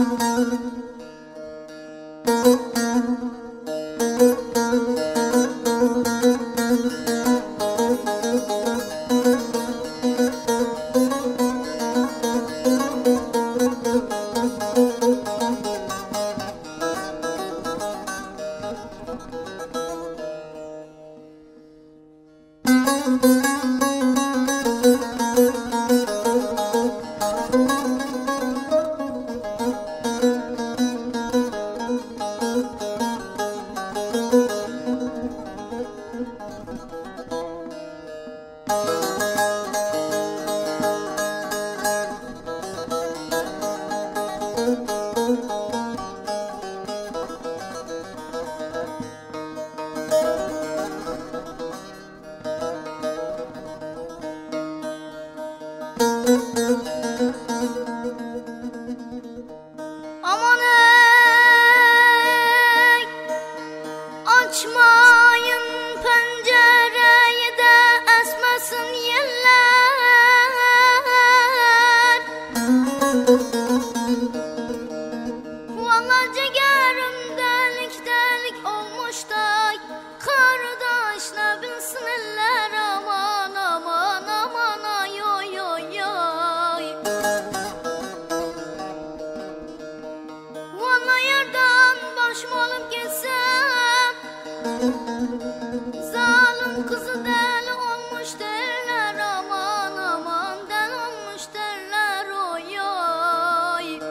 Müzik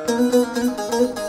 thank you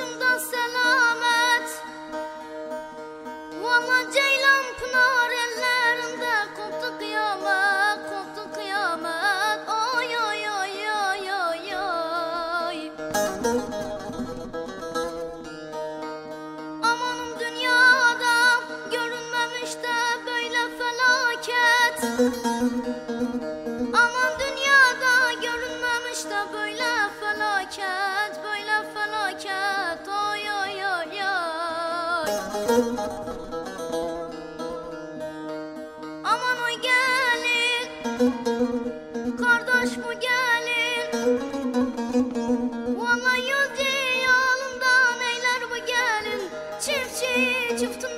başımdan selamet. Vana ceylan pınar ellerinde koptu kıyamet koptu kıyamet. Oy oy oy oy oy oy Amanım dünyada görünmemiş de böyle felaket. Aman oy gelin. Kardeş bu gelin. Vallahi yolcu yolundan bu gelin. Çiftçi çiftin